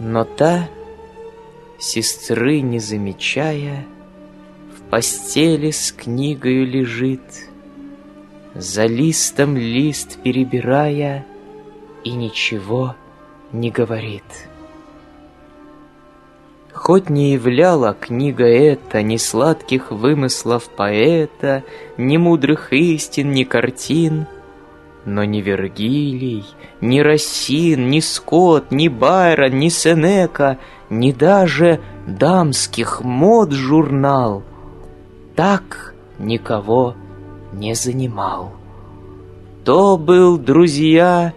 Но та, сестры не замечая, В постели с книгою лежит, За листом лист перебирая, И ничего не говорит. Хоть не являла книга эта Ни сладких вымыслов поэта, Ни мудрых истин, ни картин, Но ни Вергилий, ни Рассин, ни Скотт, ни Байрон, ни Сенека, Ни даже дамских мод журнал Так никого не занимал. То был, друзья,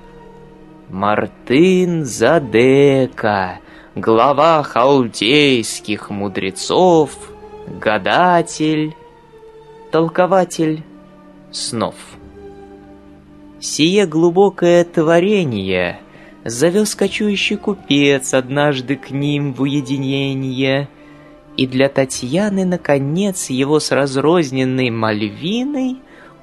Мартын Задека — глава халдейских мудрецов, гадатель, толкователь снов. Сие глубокое творение завез кочующий купец однажды к ним в уединение, и для Татьяны, наконец, его с разрозненной Мальвиной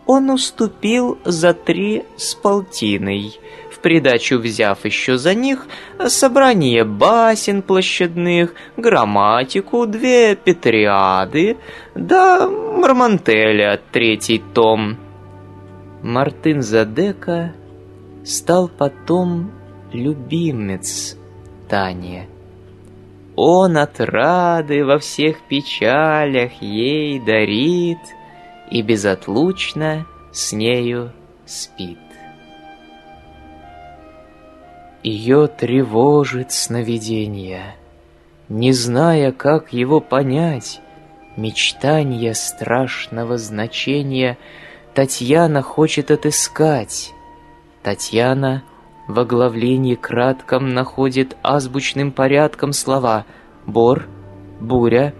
он уступил за три с полтиной — придачу взяв еще за них собрание басен площадных, грамматику, две петриады, да Мармантеля третий том. Мартын Задека стал потом любимец Тани. Он от рады во всех печалях ей дарит и безотлучно с нею спит. Ее тревожит сновидение. Не зная, как его понять, Мечтания страшного значения Татьяна хочет отыскать. Татьяна в оглавлении кратком находит азбучным порядком слова «бор», «буря»,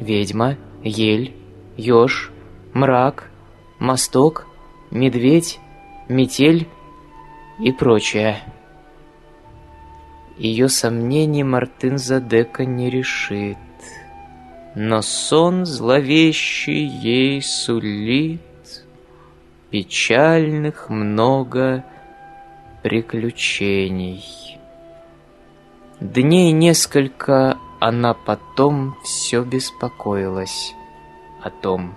«ведьма», «ель», «еж», «мрак», «мосток», «медведь», «метель» и прочее. Ее сомнений Мартын Задека не решит. Но сон зловещий ей сулит Печальных много приключений. Дней несколько она потом все беспокоилась о том,